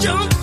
jump.